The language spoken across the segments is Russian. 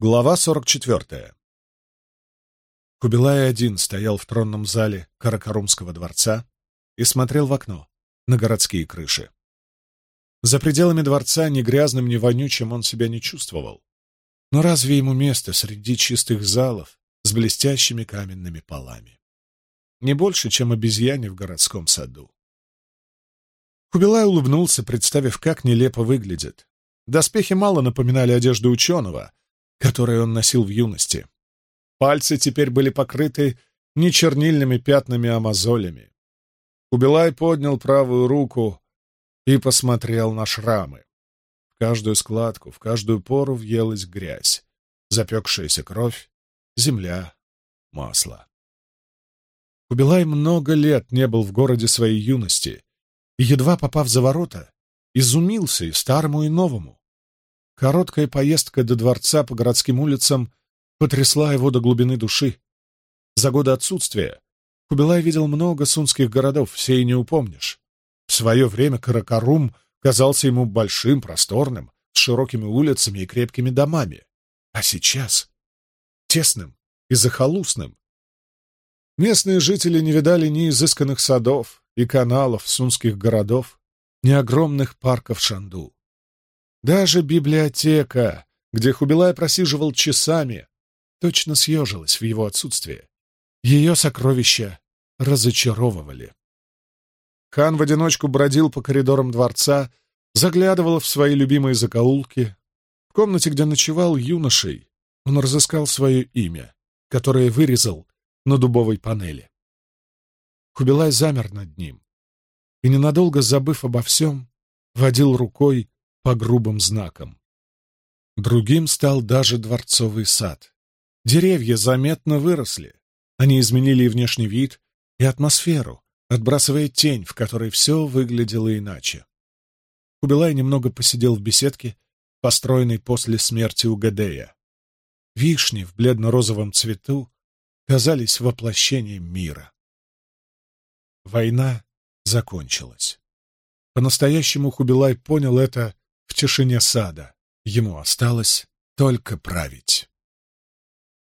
Глава 44. Кубилай один стоял в тронном зале Каракарумского дворца и смотрел в окно на городские крыши. За пределами дворца ни грязным, ни вонючим он себя не чувствовал. Но разве ему место среди чистых залов с блестящими каменными полами? Не больше, чем обезьяне в городском саду. Кубилай улыбнулся, представив, как нелепо выглядит. Доспехи мало напоминали одежду ученого — которые он носил в юности. Пальцы теперь были покрыты не чернильными пятнами, а мозолями. Кубилай поднял правую руку и посмотрел на шрамы. В каждую складку, в каждую пору въелась грязь, запекшаяся кровь, земля, масло. Кубилай много лет не был в городе своей юности, и, едва попав за ворота, изумился и старому, и новому. Короткая поездка до дворца по городским улицам потрясла его до глубины души. За годы отсутствия Кубилай видел много сунских городов, все и не упомнишь. В свое время Каракарум казался ему большим, просторным, с широкими улицами и крепкими домами. А сейчас тесным и захолустным. Местные жители не видали ни изысканных садов и каналов сунских городов, ни огромных парков Шанду. Даже библиотека, где Хубилай просиживал часами, точно съежилась в его отсутствие. Ее сокровища разочаровывали. Хан в одиночку бродил по коридорам дворца, заглядывал в свои любимые закоулки. В комнате, где ночевал юношей, он разыскал свое имя, которое вырезал на дубовой панели. Хубилай замер над ним и, ненадолго забыв обо всем, водил рукой по грубым знакам. Другим стал даже дворцовый сад. Деревья заметно выросли. Они изменили и внешний вид, и атмосферу, отбрасывая тень, в которой все выглядело иначе. Кубилай немного посидел в беседке, построенной после смерти Угадея. Вишни в бледно-розовом цвету казались воплощением мира. Война закончилась. По-настоящему Хубилай понял это тишине сада. Ему осталось только править.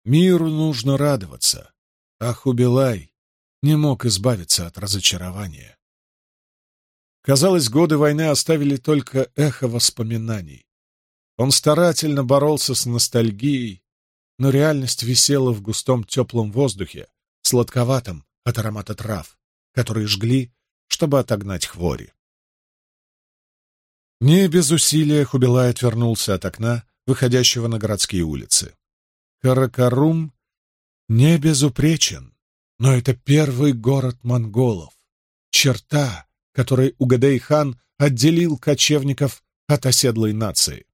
Миру нужно радоваться, а Хубилай не мог избавиться от разочарования. Казалось, годы войны оставили только эхо воспоминаний. Он старательно боролся с ностальгией, но реальность висела в густом теплом воздухе, сладковатом от аромата трав, которые жгли, чтобы отогнать хвори. Не без усилия Хубилай отвернулся от окна, выходящего на городские улицы. Каракарум не безупречен, но это первый город монголов, черта, которой Угадей-хан отделил кочевников от оседлой нации.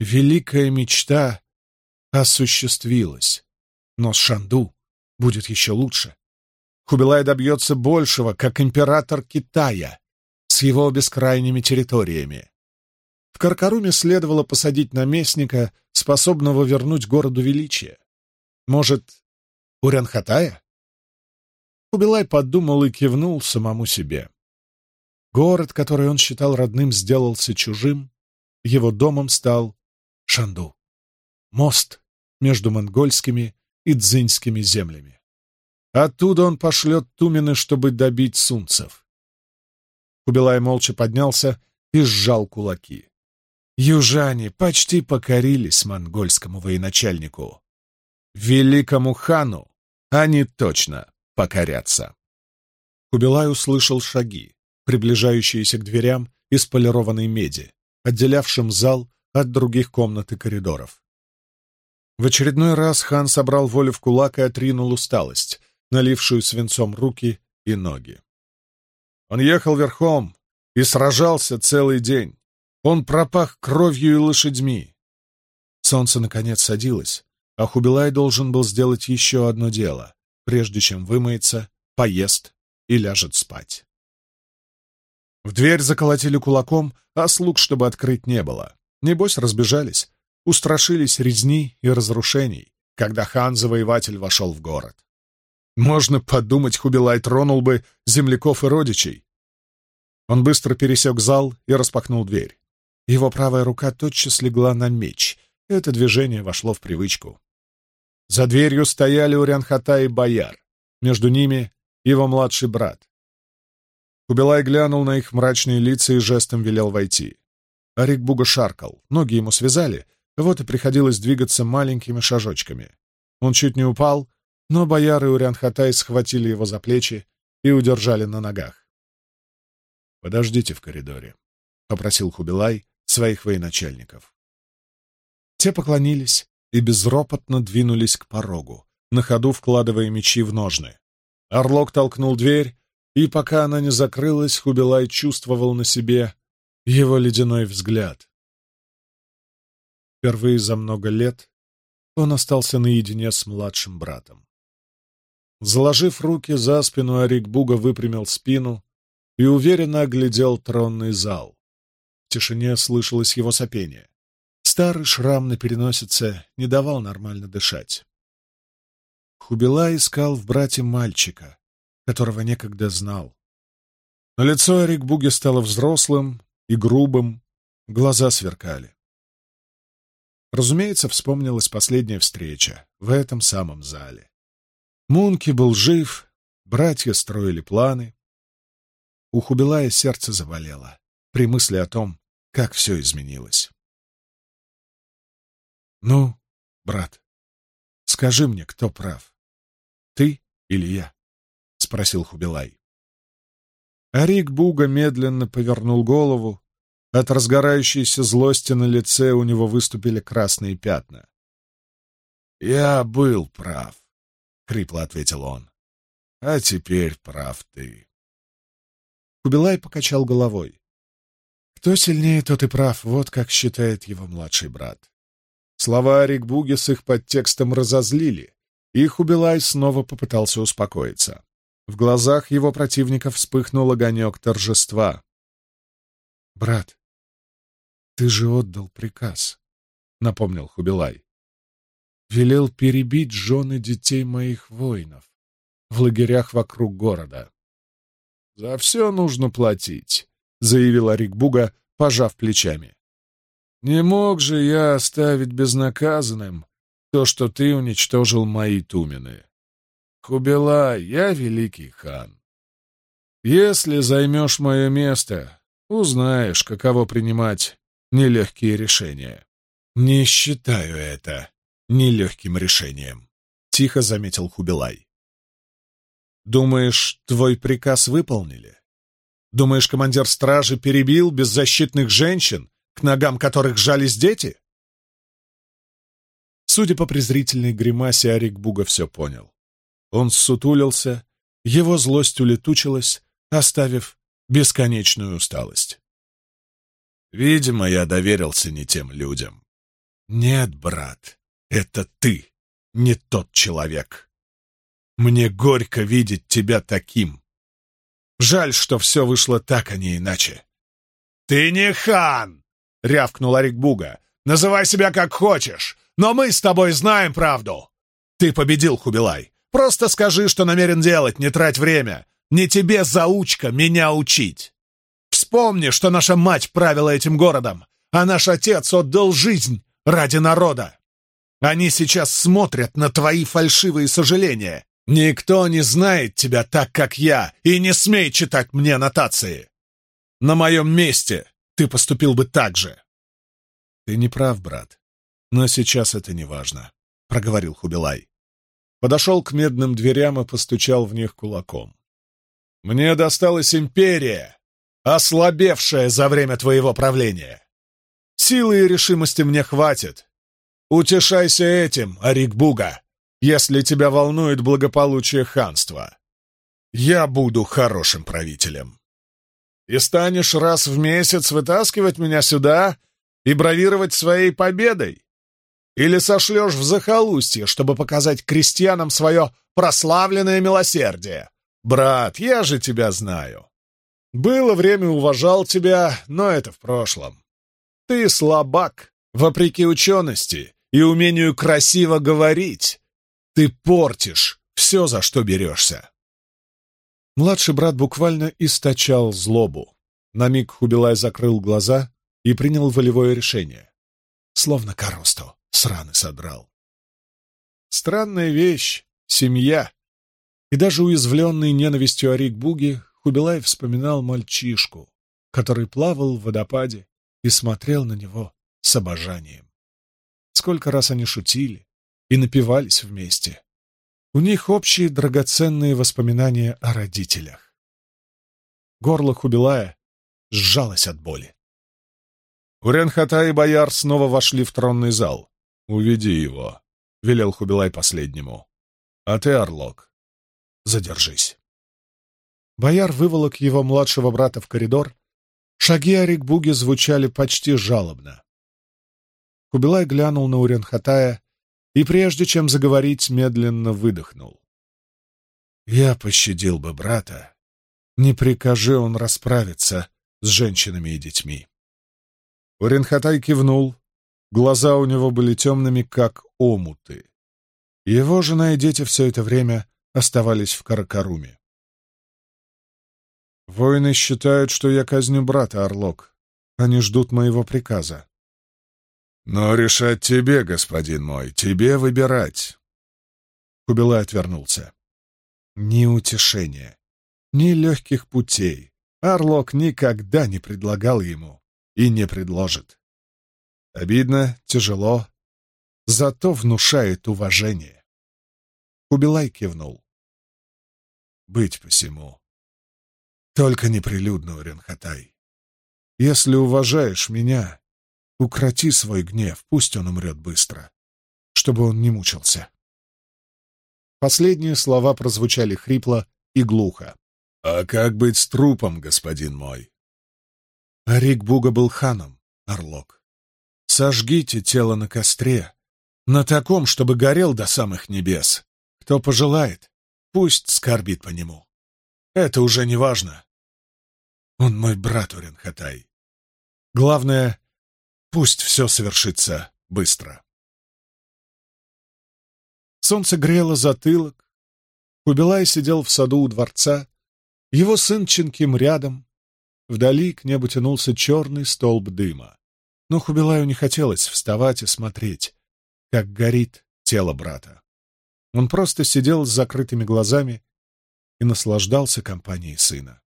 Великая мечта осуществилась, но с Шанду будет еще лучше. Хубилай добьется большего, как император Китая, с его бескрайними территориями. В Каркаруме следовало посадить наместника, способного вернуть городу величие. Может, Урянхатая? Кубилай подумал и кивнул самому себе. Город, который он считал родным, сделался чужим, его домом стал Шанду. Мост между монгольскими и дзиньскими землями. Оттуда он пошлет Тумины, чтобы добить сунцев. Кубилай молча поднялся и сжал кулаки. Южане почти покорились монгольскому военачальнику. Великому хану они точно покорятся. Кубилай услышал шаги, приближающиеся к дверям из полированной меди, отделявшим зал от других комнат и коридоров. В очередной раз хан собрал волю в кулак и отринул усталость, налившую свинцом руки и ноги. Он ехал верхом и сражался целый день. Он пропах кровью и лошадьми. Солнце, наконец, садилось, а Хубилай должен был сделать еще одно дело, прежде чем вымоется, поест и ляжет спать. В дверь заколотили кулаком, а слуг, чтобы открыть, не было. Небось, разбежались, устрашились резни и разрушений, когда хан-завоеватель вошел в город. Можно подумать, Хубилай тронул бы земляков и родичей. Он быстро пересек зал и распахнул дверь. Его правая рука тотчас легла на меч, Это движение вошло в привычку. За дверью стояли Урянхата и Бояр. Между ними его младший брат. Кубилай глянул на их мрачные лица и жестом велел войти. Арик Буга шаркал, ноги ему связали, вот и приходилось двигаться маленькими шажочками. Он чуть не упал, но Бояр и Урянхатай схватили его за плечи и удержали на ногах. «Подождите в коридоре», — попросил Хубилай своих военачальников. Те поклонились и безропотно двинулись к порогу, на ходу вкладывая мечи в ножны. Орлок толкнул дверь, и пока она не закрылась, Хубилай чувствовал на себе его ледяной взгляд. Впервые за много лет он остался наедине с младшим братом. Заложив руки за спину, Арикбуга выпрямил спину и уверенно оглядел тронный зал. В тишине слышалось его сопение. Старый шрам на переносице не давал нормально дышать. Хубила искал в брате мальчика, которого некогда знал. Но лицо Эрикбуги стало взрослым и грубым, глаза сверкали. Разумеется, вспомнилась последняя встреча в этом самом зале. Мунки был жив, братья строили планы. У Хубилая сердце заболело при мысли о том, как все изменилось. «Ну, брат, скажи мне, кто прав, ты или я?» — спросил Хубилай. Арик Буга медленно повернул голову. От разгорающейся злости на лице у него выступили красные пятна. «Я был прав», — хрипло ответил он. «А теперь прав ты». Кубилай покачал головой. Кто сильнее, тот и прав, вот как считает его младший брат. Слова Арикбуги с их подтекстом разозлили, и Хубилай снова попытался успокоиться. В глазах его противника вспыхнул огонек торжества. «Брат, ты же отдал приказ», — напомнил Хубилай. «Велел перебить жены детей моих воинов в лагерях вокруг города». «За все нужно платить», — заявил Арикбуга, пожав плечами. «Не мог же я оставить безнаказанным то, что ты уничтожил мои тумены. Хубила, я великий хан. Если займешь мое место, узнаешь, каково принимать нелегкие решения». «Не считаю это нелегким решением», — тихо заметил Хубилай. «Думаешь, твой приказ выполнили?» Думаешь, командир стражи перебил беззащитных женщин, к ногам которых жались дети? Судя по презрительной гримасе, Арик Буга все понял. Он ссутулился, его злость улетучилась, оставив бесконечную усталость. Видимо, я доверился не тем людям. Нет, брат, это ты, не тот человек. Мне горько видеть тебя таким. Жаль, что все вышло так, а не иначе. «Ты не хан!» — рявкнул Арикбуга. «Называй себя как хочешь, но мы с тобой знаем правду!» «Ты победил, Хубилай. Просто скажи, что намерен делать, не трать время. Не тебе, заучка, меня учить. Вспомни, что наша мать правила этим городом, а наш отец отдал жизнь ради народа. Они сейчас смотрят на твои фальшивые сожаления Никто не знает тебя так, как я, и не смей читать мне нотации. На моем месте ты поступил бы так же. Ты не прав, брат, но сейчас это не важно, — проговорил Хубилай. Подошел к медным дверям и постучал в них кулаком. Мне досталась империя, ослабевшая за время твоего правления. Силы и решимости мне хватит. Утешайся этим, Арик Буга если тебя волнует благополучие ханства. Я буду хорошим правителем. И станешь раз в месяц вытаскивать меня сюда и бравировать своей победой? Или сошлешь в захолустье, чтобы показать крестьянам свое прославленное милосердие? Брат, я же тебя знаю. Было время, уважал тебя, но это в прошлом. Ты слабак, вопреки учености и умению красиво говорить, ты портишь все, за что берешься. Младший брат буквально источал злобу. На миг Хубилай закрыл глаза и принял волевое решение. словно коросту с раны содрал. Странная вещь — семья. И даже уязвленный ненавистью Арик-Буги Хубилай вспоминал мальчишку, который плавал в водопаде и смотрел на него с обожанием. Сколько раз они шутили и напивались вместе. У них общие драгоценные воспоминания о родителях. Горло Хубилая сжалось от боли. Уренхата и бояр снова вошли в тронный зал. «Уведи его», — велел Хубилай последнему. «А ты, Орлок, задержись». Бояр выволок его младшего брата в коридор. Шаги Арикбуги звучали почти жалобно. Хубилай глянул на Уренхатая и, прежде чем заговорить, медленно выдохнул. «Я пощадил бы брата, не прикажи он расправиться с женщинами и детьми». Уренхатай кивнул. Глаза у него были темными, как омуты. Его жена и дети все это время оставались в Каракаруме. «Воины считают, что я казню брата, Орлок. Они ждут моего приказа». «Но решать тебе, господин мой, тебе выбирать». Кубилай отвернулся. Ни утешения, ни легких путей Орлок никогда не предлагал ему и не предложит. Обидно, тяжело, зато внушает уважение. Кубилай кивнул. Быть посему. Только неприлюдно, Ренхатай. Если уважаешь меня, укроти свой гнев, пусть он умрет быстро, чтобы он не мучился. Последние слова прозвучали хрипло и глухо. «А как быть с трупом, господин мой?» Арик Буга был ханом, Орлок. Сожгите тело на костре, на таком, чтобы горел до самых небес. Кто пожелает, пусть скорбит по нему. Это уже не важно. Он мой брат, Уренхатай. Главное, пусть все совершится быстро. Солнце грело затылок. Кубилай сидел в саду у дворца. Его сын Чинким рядом, Вдали к небу тянулся черный столб дыма. Но Хубилаю не хотелось вставать и смотреть, как горит тело брата. Он просто сидел с закрытыми глазами и наслаждался компанией сына.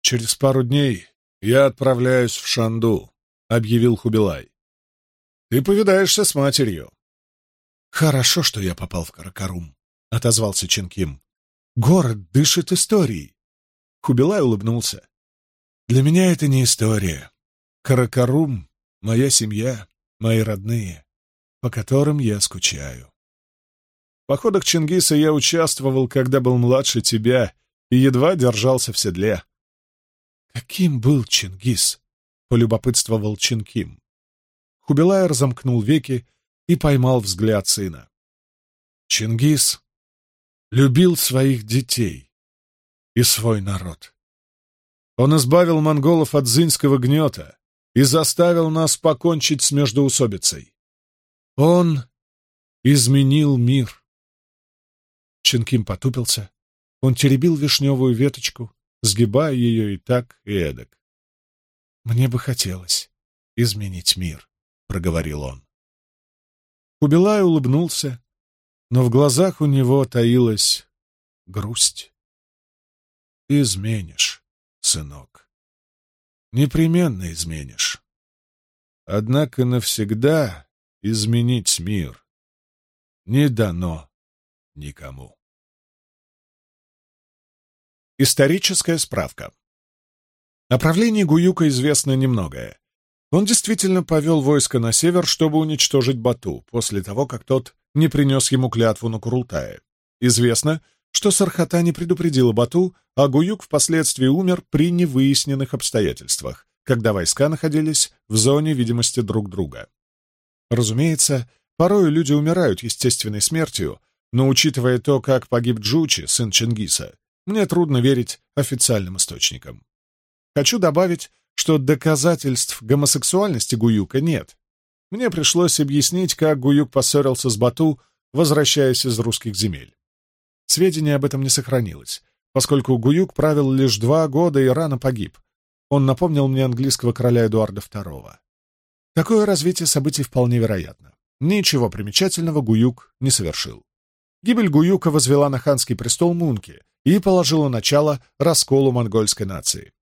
«Через пару дней я отправляюсь в Шанду», — объявил Хубилай. «Ты повидаешься с матерью». «Хорошо, что я попал в Каракарум», — отозвался Чинким. «Город дышит историей. Хубилай улыбнулся. «Для меня это не история. Каракарум — моя семья, мои родные, по которым я скучаю. В походах Чингиса я участвовал, когда был младше тебя, и едва держался в седле». «Каким был Чингис?» — полюбопытствовал Чинким. Хубилай разомкнул веки и поймал взгляд сына. Чингис любил своих детей, и свой народ. Он избавил монголов от зынского гнета и заставил нас покончить с междоусобицей. Он изменил мир. Чинким потупился. Он теребил вишневую веточку, сгибая ее и так, и эдак. «Мне бы хотелось изменить мир», — проговорил он. Кубилай улыбнулся, но в глазах у него таилась грусть изменишь, сынок. Непременно изменишь. Однако навсегда изменить мир не дано никому. Историческая справка. О правлении Гуюка известно немногое. Он действительно повел войско на север, чтобы уничтожить Бату, после того, как тот не принес ему клятву на Курултае. Известно, что Сархата не предупредила Бату, а Гуюк впоследствии умер при невыясненных обстоятельствах, когда войска находились в зоне видимости друг друга. Разумеется, порой люди умирают естественной смертью, но учитывая то, как погиб Джучи, сын Чингиса, мне трудно верить официальным источникам. Хочу добавить, что доказательств гомосексуальности Гуюка нет. Мне пришлось объяснить, как Гуюк поссорился с Бату, возвращаясь из русских земель. Сведений об этом не сохранилось, поскольку Гуюк правил лишь два года и рано погиб. Он напомнил мне английского короля Эдуарда II. Такое развитие событий вполне вероятно. Ничего примечательного Гуюк не совершил. Гибель Гуюка возвела на ханский престол Мунки и положила начало расколу монгольской нации.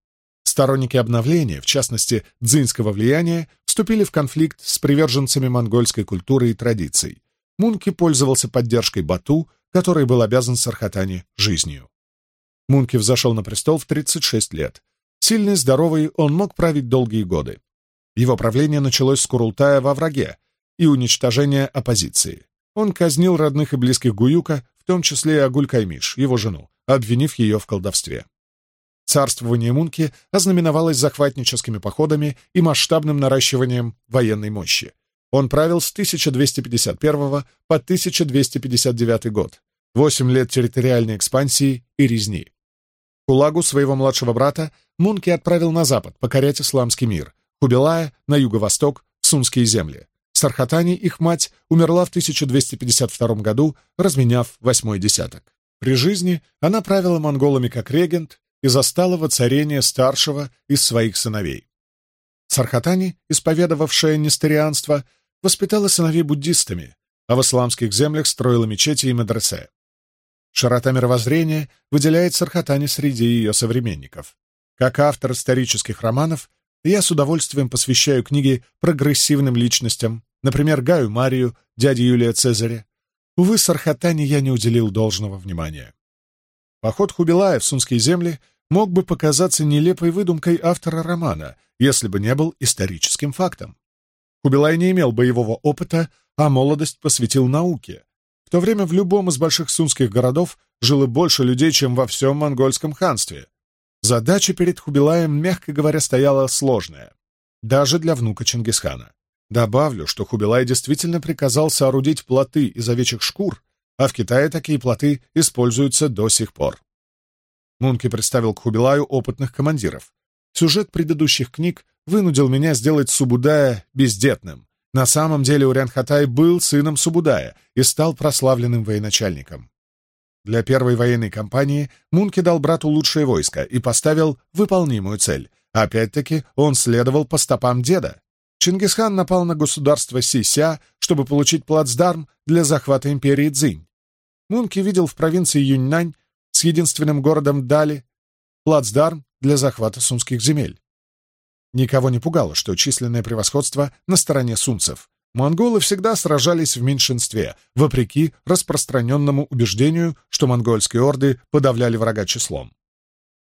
Сторонники обновления, в частности, дзинского влияния, вступили в конфликт с приверженцами монгольской культуры и традиций. Мунки пользовался поддержкой Бату, который был обязан Сархатане жизнью. Мунки взошел на престол в 36 лет. Сильный, здоровый, он мог править долгие годы. Его правление началось с Курултая во враге и уничтожения оппозиции. Он казнил родных и близких Гуюка, в том числе и Агуль-Каймиш, его жену, обвинив ее в колдовстве. Царствование Мунки ознаменовалось захватническими походами и масштабным наращиванием военной мощи. Он правил с 1251 по 1259 год, восемь лет территориальной экспансии и резни. Кулагу, своего младшего брата, Мунки отправил на запад покорять исламский мир, Хубилая — на юго-восток, в Сунские земли. Сархатани, их мать, умерла в 1252 году, разменяв восьмой десяток. При жизни она правила монголами как регент и застала воцарение старшего из своих сыновей. Сархатани, исповедовавшая нестарианство, воспитала сыновей буддистами, а в исламских землях строила мечети и медресе. Широта мировоззрения выделяет Сархатани среди ее современников. Как автор исторических романов, я с удовольствием посвящаю книги прогрессивным личностям, например, Гаю Марию, дяде Юлия Цезаря. Увы, Сархатани я не уделил должного внимания. Поход Хубилая в Сунские земли мог бы показаться нелепой выдумкой автора романа, если бы не был историческим фактом. Хубилай не имел боевого опыта, а молодость посвятил науке, в то время в любом из больших сунских городов жило больше людей, чем во всем монгольском ханстве. Задача перед Хубилаем, мягко говоря, стояла сложная, даже для внука Чингисхана. Добавлю, что Хубилай действительно приказал соорудить плоты из овечьих шкур, а в Китае такие плоты используются до сих пор. Мунки представил к Хубилаю опытных командиров. Сюжет предыдущих книг вынудил меня сделать Субудая бездетным. На самом деле Урян-Хатай был сыном Субудая и стал прославленным военачальником. Для первой военной кампании Мунки дал брату лучшее войско и поставил выполнимую цель. Опять-таки он следовал по стопам деда. Чингисхан напал на государство Сися, чтобы получить плацдарм для захвата империи Цзинь. Мунки видел в провинции Юньнань единственным городом Дали плацдарм для захвата сумских земель. Никого не пугало, что численное превосходство на стороне сунцев. Монголы всегда сражались в меньшинстве, вопреки распространенному убеждению, что монгольские орды подавляли врага числом.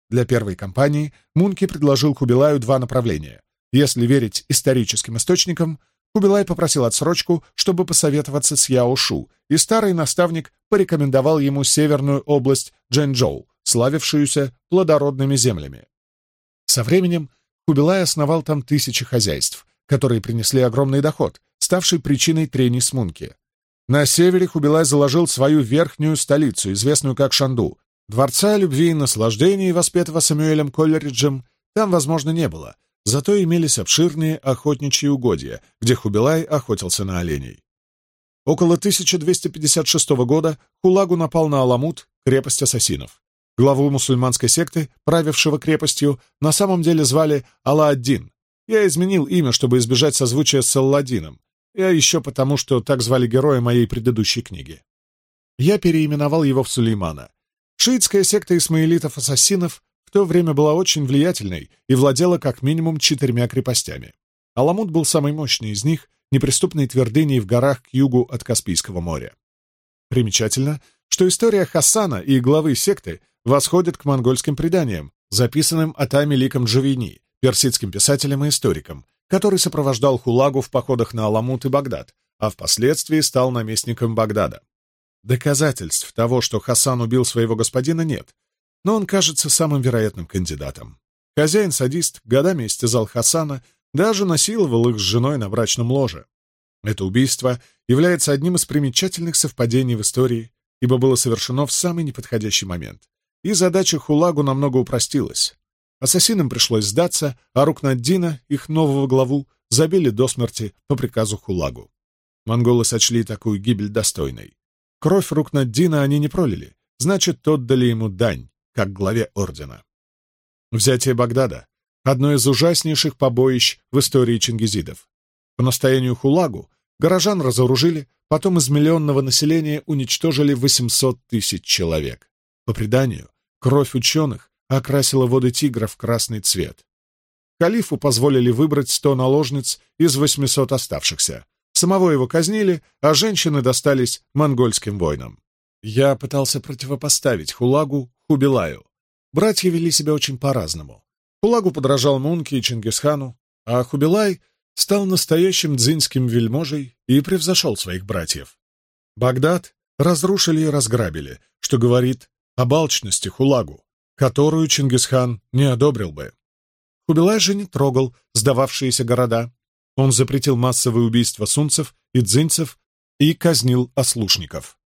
Для первой кампании Мунки предложил Кубилаю два направления. Если верить историческим источникам, Кубилай попросил отсрочку, чтобы посоветоваться с Яошу, и старый наставник порекомендовал ему северную область Джэнчжоу, славившуюся плодородными землями. Со временем Кубилай основал там тысячи хозяйств, которые принесли огромный доход, ставший причиной трений с Мунки. На севере Хубилай заложил свою верхнюю столицу, известную как Шанду. Дворца любви и наслаждений, воспетого Самуэлем Коллериджем, там, возможно, не было, зато имелись обширные охотничьи угодья, где Хубилай охотился на оленей. Около 1256 года Хулагу напал на Аламут, крепость ассасинов. Главу мусульманской секты, правившего крепостью, на самом деле звали Алла-Аддин. Я изменил имя, чтобы избежать созвучия с Алладином, и еще потому, что так звали героя моей предыдущей книги. Я переименовал его в Сулеймана. Шиитская секта исмаилитов-ассасинов в то время была очень влиятельной и владела как минимум четырьмя крепостями. Аламут был самой мощной из них, неприступной твердыней в горах к югу от Каспийского моря. Примечательно, что история Хасана и главы секты восходит к монгольским преданиям, записанным Атами Ликом Джавини, персидским писателем и историком, который сопровождал Хулагу в походах на Аламут и Багдад, а впоследствии стал наместником Багдада. Доказательств того, что Хасан убил своего господина, нет, но он кажется самым вероятным кандидатом. Хозяин-садист годами истязал Хасана, даже насиловал их с женой на брачном ложе. Это убийство является одним из примечательных совпадений в истории, ибо было совершено в самый неподходящий момент и задача Хулагу намного упростилась. Ассасинам пришлось сдаться, а Рукнаддина, их нового главу, забили до смерти по приказу Хулагу. Монголы сочли такую гибель достойной. Кровь Рукнаддина они не пролили, значит, отдали ему дань, как главе ордена. Взятие Багдада — одно из ужаснейших побоищ в истории чингизидов. По настоянию Хулагу горожан разоружили, потом из миллионного населения уничтожили 800 тысяч человек. По преданию, кровь ученых окрасила воды тигра в красный цвет. Калифу позволили выбрать 100 наложниц из 800 оставшихся. Самого его казнили, а женщины достались монгольским воинам. Я пытался противопоставить Хулагу Хубилаю. Братья вели себя очень по-разному. Хулагу подражал Мунке и Чингисхану, а Хубилай стал настоящим дзинским вельможей и превзошел своих братьев. Багдад разрушили и разграбили, что говорит об алчности Хулагу, которую Чингисхан не одобрил бы. Хубилай же не трогал сдававшиеся города. Он запретил массовые убийства сунцев и дзинцев и казнил ослушников.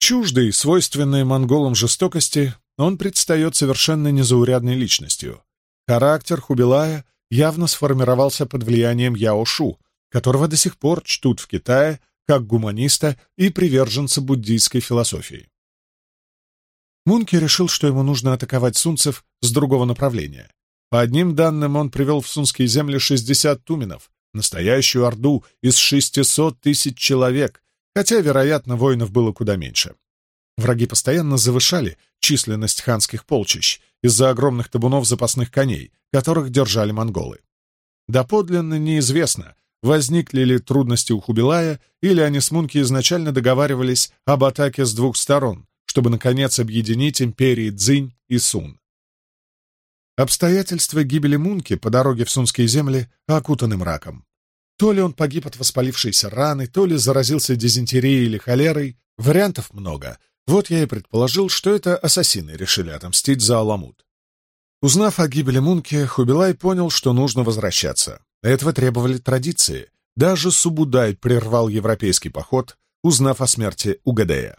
Чуждой, свойственной монголам жестокости, он предстает совершенно незаурядной личностью. Характер Хубилая явно сформировался под влиянием Яо Шу, которого до сих пор чтут в Китае как гуманиста и приверженца буддийской философии. Мунки решил, что ему нужно атаковать сунцев с другого направления. По одним данным, он привел в сунские земли 60 туменов, настоящую орду из 600 тысяч человек, хотя, вероятно, воинов было куда меньше. Враги постоянно завышали численность ханских полчищ из-за огромных табунов запасных коней, которых держали монголы. Доподлинно неизвестно, возникли ли трудности у Хубилая, или они с Мунки изначально договаривались об атаке с двух сторон, чтобы, наконец, объединить империи Цзинь и Сун. Обстоятельства гибели Мунки по дороге в сунские земли окутаны мраком. То ли он погиб от воспалившейся раны, то ли заразился дизентерией или холерой. Вариантов много. Вот я и предположил, что это ассасины решили отомстить за Аламут. Узнав о гибели Мунки, Хубилай понял, что нужно возвращаться. Этого требовали традиции. Даже Субудай прервал европейский поход, узнав о смерти Угадея.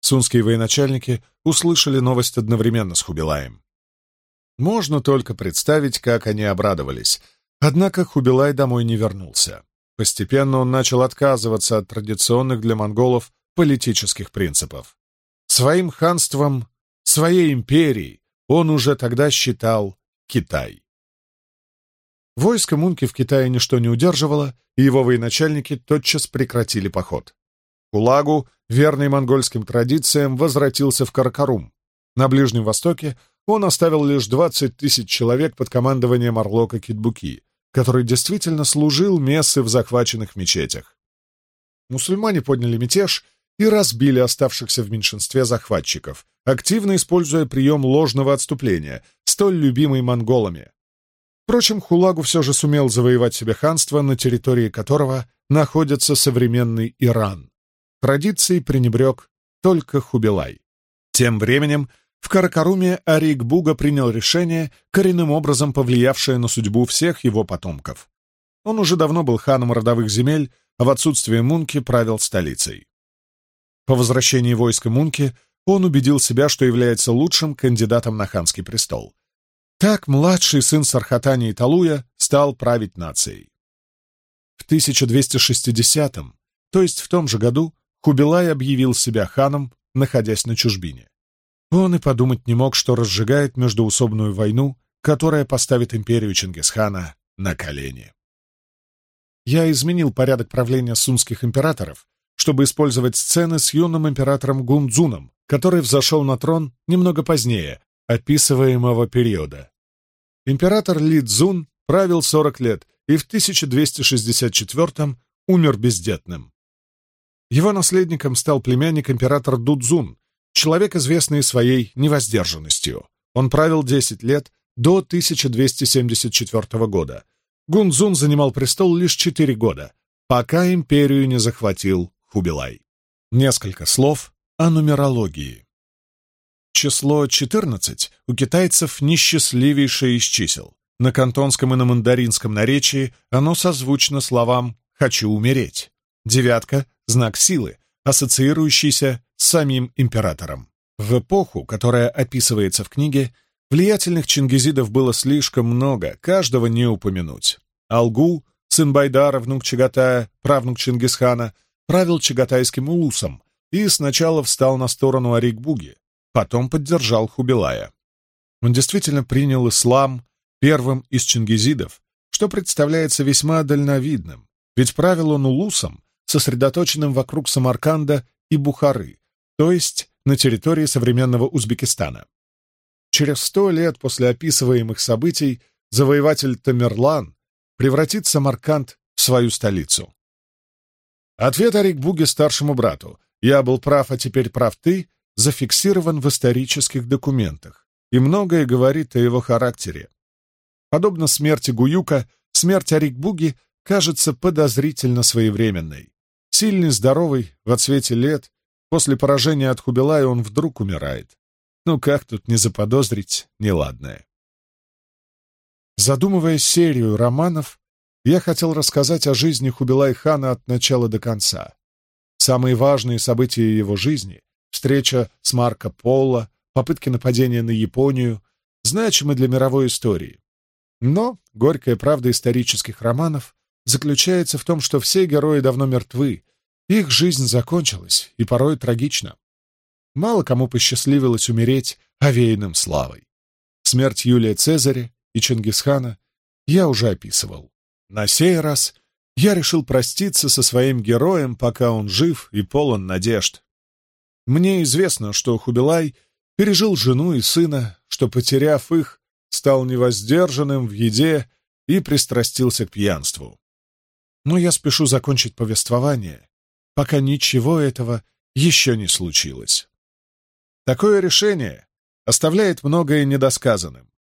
Сунские военачальники услышали новость одновременно с Хубилаем. Можно только представить, как они обрадовались. Однако Хубилай домой не вернулся. Постепенно он начал отказываться от традиционных для монголов политических принципов. Своим ханством, своей империей он уже тогда считал Китай. Войско Мунки в Китае ничто не удерживало, и его военачальники тотчас прекратили поход. Кулагу, верный монгольским традициям, возвратился в Каракарум. На Ближнем Востоке он оставил лишь 20 тысяч человек под командованием Орлока Китбуки, который действительно служил мессы в захваченных мечетях. Мусульмане подняли мятеж и разбили оставшихся в меньшинстве захватчиков, активно используя прием ложного отступления, столь любимый монголами. Впрочем, Хулагу все же сумел завоевать себе ханство, на территории которого находится современный Иран. Традиции пренебрег только Хубилай. Тем временем в Каракаруме Арик Буга принял решение, коренным образом повлиявшее на судьбу всех его потомков. Он уже давно был ханом родовых земель, а в отсутствие Мунки правил столицей. По возвращении войска Мунки он убедил себя, что является лучшим кандидатом на ханский престол. Так младший сын Сархатани и Талуя стал править нацией. В 1260-м, то есть в том же году, Хубилай объявил себя ханом, находясь на чужбине. Он и подумать не мог, что разжигает междуусобную войну, которая поставит империю Чингисхана на колени. Я изменил порядок правления сунских императоров, чтобы использовать сцены с юным императором Гунцзуном, который взошел на трон немного позднее описываемого периода. Император Ли Цзун правил 40 лет и в 1264 умер бездетным. Его наследником стал племянник император Дудзун, Человек, известный своей невоздержанностью. Он правил 10 лет до 1274 года. Гунзун занимал престол лишь 4 года, пока империю не захватил Хубилай. Несколько слов о нумерологии. Число 14 у китайцев несчастливейшее из чисел. На кантонском и на мандаринском наречии оно созвучно словам «хочу умереть». Девятка — знак силы, ассоциирующийся с самим императором. В эпоху, которая описывается в книге, влиятельных чингизидов было слишком много, каждого не упомянуть. Алгу, сын Байдара, внук Чагатая, правнук Чингисхана, правил чагатайским улусом и сначала встал на сторону Арикбуги, потом поддержал Хубилая. Он действительно принял ислам первым из чингизидов, что представляется весьма дальновидным, ведь правил он улусом, сосредоточенным вокруг Самарканда и Бухары, то есть на территории современного Узбекистана. Через сто лет после описываемых событий завоеватель Тамерлан превратит Самарканд в свою столицу. Ответ Арикбуге старшему брату «Я был прав, а теперь прав ты» зафиксирован в исторических документах и многое говорит о его характере. Подобно смерти Гуюка, смерть Арикбуги кажется подозрительно своевременной. Сильный, здоровый, в отсвете лет, после поражения от Хубилая он вдруг умирает. Ну как тут не заподозрить неладное? Задумывая серию романов, я хотел рассказать о жизни Хубилай-хана от начала до конца. Самые важные события его жизни — встреча с Марко Поло, попытки нападения на Японию — значимы для мировой истории. Но горькая правда исторических романов заключается в том, что все герои давно мертвы, их жизнь закончилась, и порой трагично. Мало кому посчастливилось умереть овеянным славой. Смерть Юлия Цезаря и Чингисхана я уже описывал. На сей раз я решил проститься со своим героем, пока он жив и полон надежд. Мне известно, что Хубилай пережил жену и сына, что, потеряв их, стал невоздержанным в еде и пристрастился к пьянству. Но я спешу закончить повествование, пока ничего этого еще не случилось. Такое решение оставляет многое недосказанным.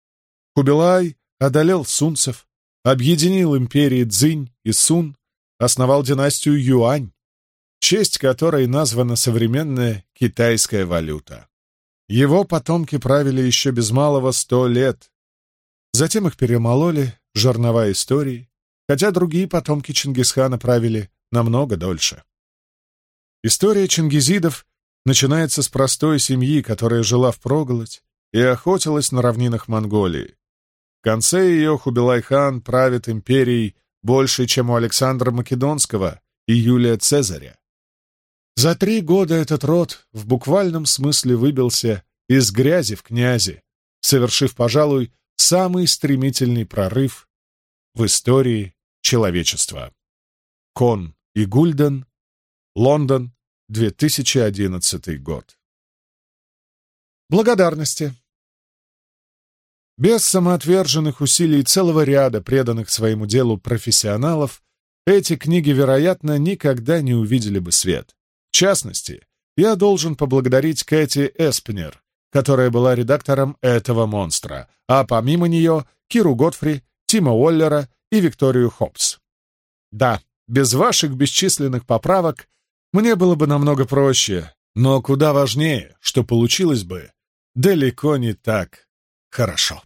Хубилай одолел сунцев, объединил империи Цзинь и Сун, основал династию Юань, честь которой названа современная китайская валюта. Его потомки правили еще без малого сто лет. Затем их перемололи жернова истории, хотя другие потомки Чингисхана правили намного дольше. История чингизидов начинается с простой семьи, которая жила впроголодь и охотилась на равнинах Монголии. В конце ее Хубилай-хан правит империей больше, чем у Александра Македонского и Юлия Цезаря. За три года этот род в буквальном смысле выбился из грязи в князи, совершив, пожалуй, самый стремительный прорыв в истории человечества. Кон и Гульден, Лондон, 2011 год. Благодарности. Без самоотверженных усилий целого ряда преданных своему делу профессионалов эти книги, вероятно, никогда не увидели бы свет. В частности, я должен поблагодарить Кэти Эспнер, которая была редактором этого монстра, а помимо нее Киру Готфри, Тима Уоллера и Викторию Хопс. Да, без ваших бесчисленных поправок мне было бы намного проще, но куда важнее, что получилось бы далеко не так хорошо.